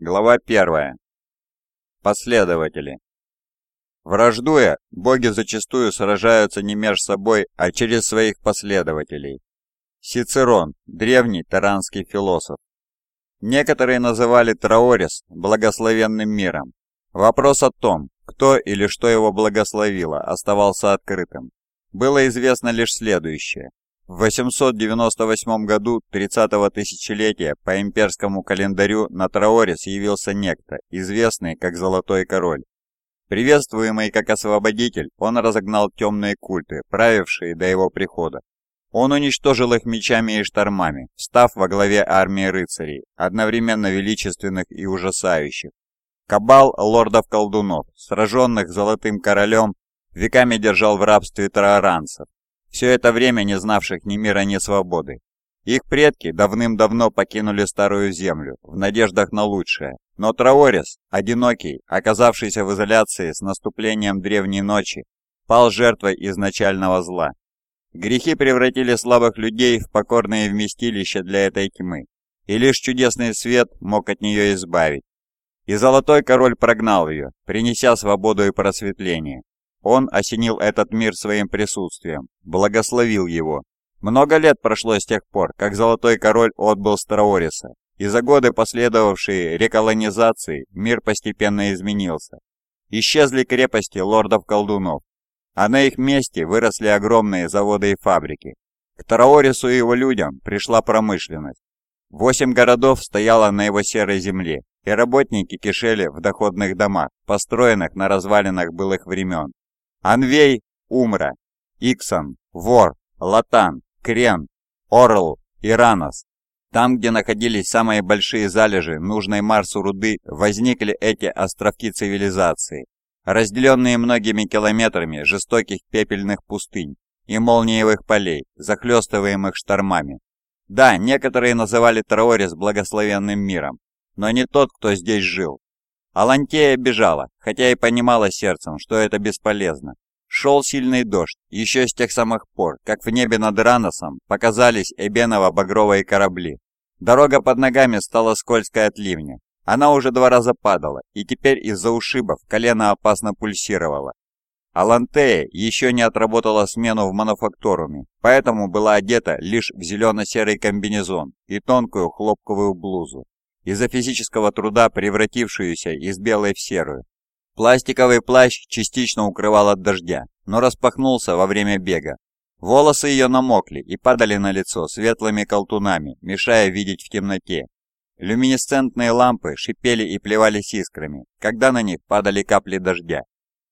Глава 1. Последователи. Враждуя, боги зачастую сражаются не между собой, а через своих последователей. Сицерон, древний таранский философ. Некоторые называли Траорис благословенным миром. Вопрос о том, кто или что его благословило, оставался открытым. Было известно лишь следующее. В 898 году 30-го тысячелетия по имперскому календарю на Траорис явился некто, известный как Золотой Король. Приветствуемый как освободитель, он разогнал темные культы, правившие до его прихода. Он уничтожил их мечами и штормами, встав во главе армии рыцарей, одновременно величественных и ужасающих. Кабал лордов-колдунов, сраженных Золотым Королем, веками держал в рабстве троаранцев, все это время не знавших ни мира, ни свободы. Их предки давным-давно покинули Старую Землю в надеждах на лучшее, но Траорис, одинокий, оказавшийся в изоляции с наступлением Древней Ночи, пал жертвой изначального зла. Грехи превратили слабых людей в покорные вместилища для этой тьмы, и лишь чудесный свет мог от нее избавить. И Золотой Король прогнал ее, принеся свободу и просветление. Он осенил этот мир своим присутствием, благословил его. Много лет прошло с тех пор, как Золотой Король отбыл Староориса, и за годы, последовавшие реколонизации, мир постепенно изменился. Исчезли крепости лордов-колдунов, а на их месте выросли огромные заводы и фабрики. К Тараорису и его людям пришла промышленность. Восемь городов стояло на его серой земле, и работники кишели в доходных домах, построенных на развалинах былых времен. Анвей, Умра, Иксон, Вор, Латан, Крен, Орл и Ранос. Там, где находились самые большие залежи нужной Марсу руды, возникли эти островки цивилизации, разделенные многими километрами жестоких пепельных пустынь и молниевых полей, захлестываемых штормами. Да, некоторые называли Траорис благословенным миром, но не тот, кто здесь жил, Алантея бежала, хотя и понимала сердцем, что это бесполезно. Шел сильный дождь, еще с тех самых пор, как в небе над Раносом показались эбеново-багровые корабли. Дорога под ногами стала скользкой от ливня. Она уже два раза падала, и теперь из-за ушибов колено опасно пульсировало. Алантея еще не отработала смену в мануфакторуме, поэтому была одета лишь в зелено-серый комбинезон и тонкую хлопковую блузу из-за физического труда превратившуюся из белой в серую. Пластиковый плащ частично укрывал от дождя, но распахнулся во время бега. Волосы ее намокли и падали на лицо светлыми колтунами, мешая видеть в темноте. Люминесцентные лампы шипели и плевались искрами, когда на них падали капли дождя.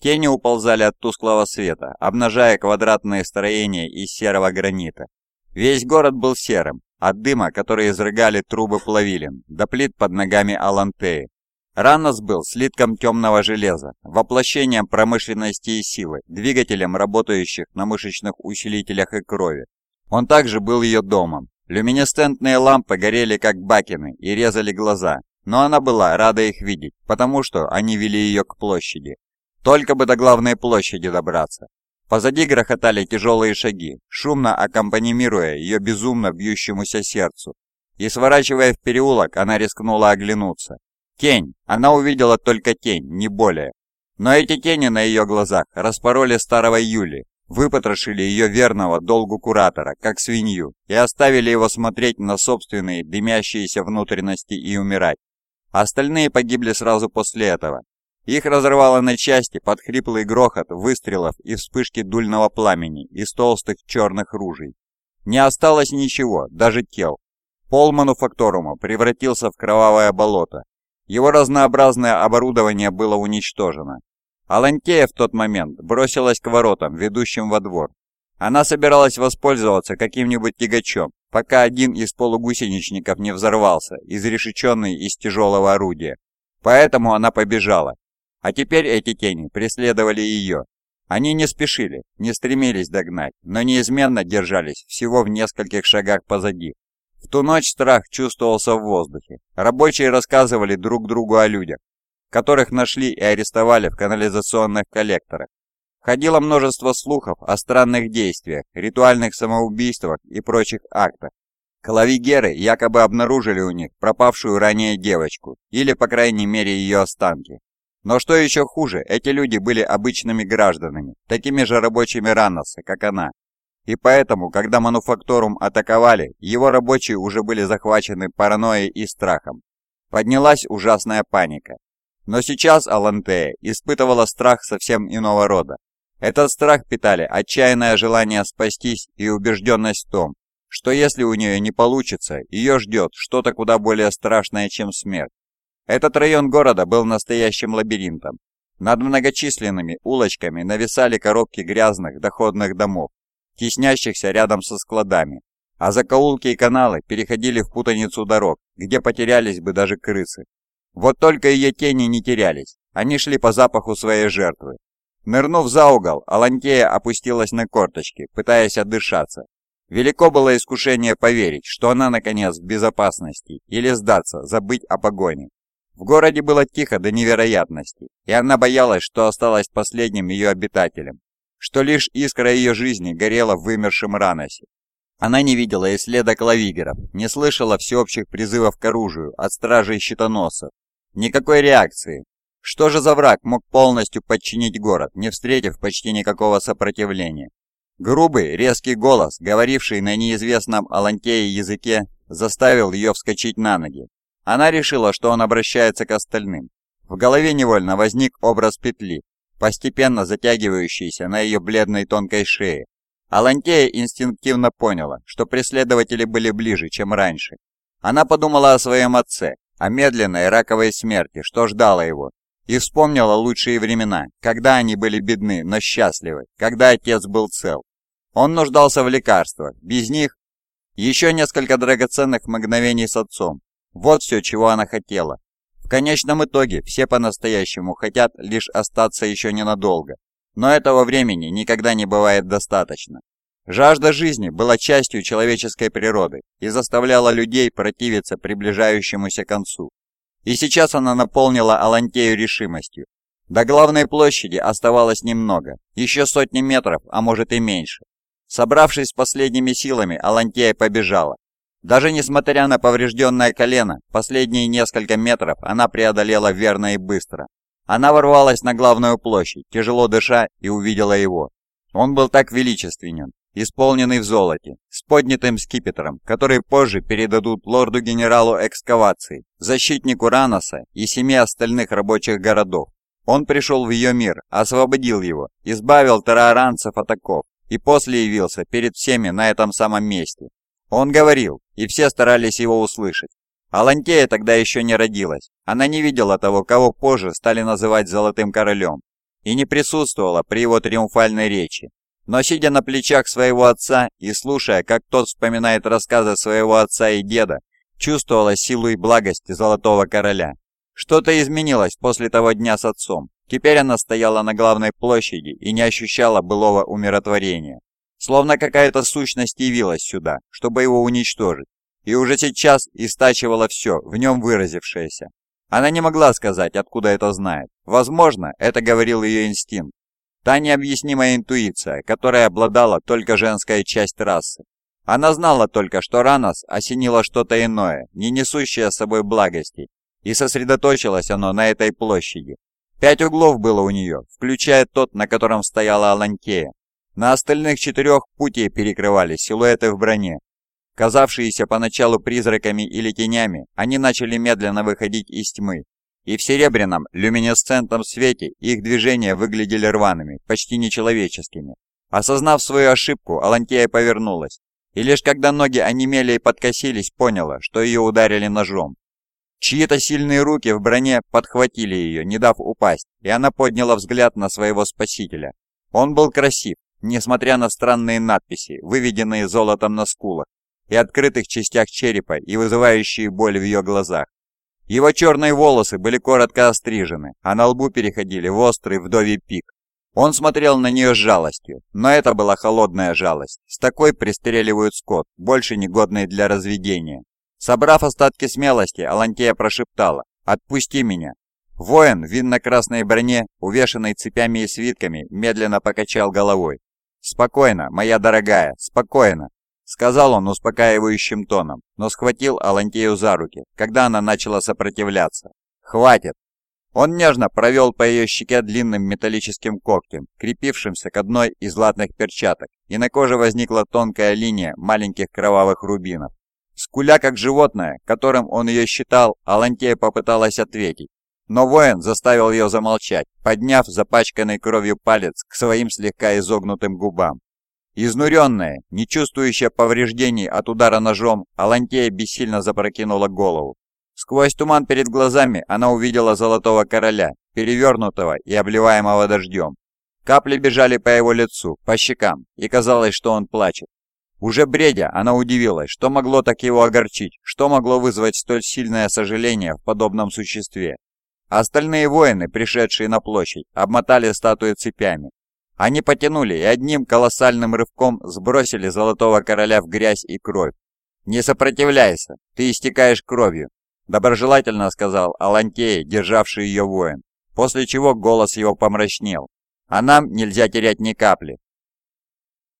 Тени уползали от тусклого света, обнажая квадратные строения из серого гранита. Весь город был серым, от дыма, который изрыгали трубы плавилин, до плит под ногами Алантеи. Ранос был слитком темного железа, воплощением промышленности и силы, двигателем работающих на мышечных усилителях и крови. Он также был ее домом. Люминесцентные лампы горели как бакины и резали глаза, но она была рада их видеть, потому что они вели ее к площади. Только бы до главной площади добраться. Позади грохотали тяжелые шаги, шумно аккомпанимируя ее безумно бьющемуся сердцу. И сворачивая в переулок, она рискнула оглянуться. Тень! Она увидела только тень, не более. Но эти тени на ее глазах распороли старого Юли, выпотрошили ее верного долгу куратора, как свинью, и оставили его смотреть на собственные дымящиеся внутренности и умирать. Остальные погибли сразу после этого, их разрывало на части под хриплый грохот выстрелов и вспышки дульного пламени из толстых черных ружей. Не осталось ничего, даже тел. Пол мануфакторума превратился в кровавое болото. Его разнообразное оборудование было уничтожено. Алантея в тот момент бросилась к воротам, ведущим во двор. Она собиралась воспользоваться каким-нибудь тягачом, пока один из полугусеничников не взорвался, изрешеченный из тяжелого орудия. Поэтому она побежала, а теперь эти тени преследовали ее. Они не спешили, не стремились догнать, но неизменно держались всего в нескольких шагах позади. В ту ночь страх чувствовался в воздухе. Рабочие рассказывали друг другу о людях, которых нашли и арестовали в канализационных коллекторах. Ходило множество слухов о странных действиях, ритуальных самоубийствах и прочих актах. Клавигеры якобы обнаружили у них пропавшую ранее девочку, или, по крайней мере, ее останки. Но что еще хуже, эти люди были обычными гражданами, такими же рабочими Ранноса, как она. И поэтому, когда мануфакторум атаковали, его рабочие уже были захвачены паранойей и страхом. Поднялась ужасная паника. Но сейчас Алантея испытывала страх совсем иного рода. Этот страх питали отчаянное желание спастись и убежденность в том, что если у нее не получится, ее ждет что-то куда более страшное, чем смерть. Этот район города был настоящим лабиринтом. Над многочисленными улочками нависали коробки грязных доходных домов, теснящихся рядом со складами, а закоулки и каналы переходили в путаницу дорог, где потерялись бы даже крысы. Вот только ее тени не терялись, они шли по запаху своей жертвы. Нырнув за угол, Алантея опустилась на корточки, пытаясь отдышаться. Велико было искушение поверить, что она наконец в безопасности, или сдаться, забыть о погоне. В городе было тихо до невероятности, и она боялась, что осталась последним ее обитателем, что лишь искра ее жизни горела в вымершем Раносе. Она не видела и следа клавигеров, не слышала всеобщих призывов к оружию от стражей щитоносцев. Никакой реакции. Что же за враг мог полностью подчинить город, не встретив почти никакого сопротивления? Грубый, резкий голос, говоривший на неизвестном Алантее языке, заставил ее вскочить на ноги. Она решила, что он обращается к остальным. В голове невольно возник образ петли, постепенно затягивающийся на ее бледной тонкой шее. Алантея инстинктивно поняла, что преследователи были ближе, чем раньше. Она подумала о своем отце, о медленной раковой смерти, что ждало его, и вспомнила лучшие времена, когда они были бедны, но счастливы, когда отец был цел. Он нуждался в лекарствах, без них еще несколько драгоценных мгновений с отцом, вот все, чего она хотела. В конечном итоге все по-настоящему хотят лишь остаться еще ненадолго. Но этого времени никогда не бывает достаточно. Жажда жизни была частью человеческой природы и заставляла людей противиться приближающемуся концу. И сейчас она наполнила Алантею решимостью. До главной площади оставалось немного, еще сотни метров, а может и меньше. Собравшись с последними силами, Алантея побежала, даже несмотря на поврежденное колено, последние несколько метров она преодолела верно и быстро. Она ворвалась на главную площадь, тяжело дыша, и увидела его. Он был так величественен, исполненный в золоте, с поднятым скипетром, который позже передадут лорду-генералу экскавации, защитнику Раноса и семи остальных рабочих городов. Он пришел в ее мир, освободил его, избавил тараранцев от оков и после явился перед всеми на этом самом месте, он говорил, и все старались его услышать. Алантея тогда еще не родилась. Она не видела того, кого позже стали называть Золотым Королем, и не присутствовала при его триумфальной речи. Но сидя на плечах своего отца и слушая, как тот вспоминает рассказы своего отца и деда, чувствовала силу и благость Золотого Короля. Что-то изменилось после того дня с отцом. Теперь она стояла на главной площади и не ощущала былого умиротворения. Словно какая-то сущность явилась сюда, чтобы его уничтожить, и уже сейчас истачивала все, в нем выразившееся. Она не могла сказать, откуда это знает. Возможно, это говорил ее инстинкт. Та необъяснимая интуиция, которая обладала только женская часть расы. Она знала только, что Ранос осенило что-то иное, не несущее с собой благости, и сосредоточилось оно на этой площади. Пять углов было у нее, включая тот, на котором стояла Алантея. На остальных четырех пути перекрывали силуэты в броне. Казавшиеся поначалу призраками или тенями, они начали медленно выходить из тьмы. И в серебряном, люминесцентном свете их движения выглядели рваными, почти нечеловеческими. Осознав свою ошибку, Алантея повернулась. И лишь когда ноги онемели и подкосились, поняла, что ее ударили ножом. Чьи-то сильные руки в броне подхватили ее, не дав упасть, и она подняла взгляд на своего спасителя. Он был красив, несмотря на странные надписи, выведенные золотом на скулах и открытых частях черепа и вызывающие боль в ее глазах. Его черные волосы были коротко острижены, а на лбу переходили в острый вдовий пик. Он смотрел на нее с жалостью, но это была холодная жалость. С такой пристреливают скот, больше негодный для разведения. Собрав остатки смелости, Алантея прошептала «Отпусти меня!» Воин в винно-красной броне, увешанной цепями и свитками, медленно покачал головой. «Спокойно, моя дорогая, спокойно. сказал он успокаивающим тоном, но схватил Алантею за руки, когда она начала сопротивляться. «Хватит!» Он нежно провел по ее щеке длинным металлическим когтем, крепившимся к одной из латных перчаток, и на коже возникла тонкая линия маленьких кровавых рубинов. Скуля как животное, которым он ее считал, Алантея попыталась ответить, но воин заставил ее замолчать, подняв запачканный кровью палец к своим слегка изогнутым губам. Изнуренная, не чувствующая повреждений от удара ножом, Алантея бессильно запрокинула голову. Сквозь туман перед глазами она увидела золотого короля, перевернутого и обливаемого дождем. Капли бежали по его лицу, по щекам, и казалось, что он плачет. Уже бредя, она удивилась, что могло так его огорчить, что могло вызвать столь сильное сожаление в подобном существе. Остальные воины, пришедшие на площадь, обмотали статуи цепями. Они потянули и одним колоссальным рывком сбросили Золотого Короля в грязь и кровь. «Не сопротивляйся, ты истекаешь кровью», – доброжелательно сказал Алантея, державший ее воин, после чего голос его помрачнел. «А нам нельзя терять ни капли.